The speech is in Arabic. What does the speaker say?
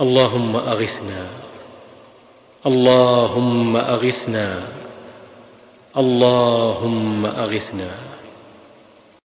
اللهم أغثنا. اللهم أغثنا. اللهم أغثنا.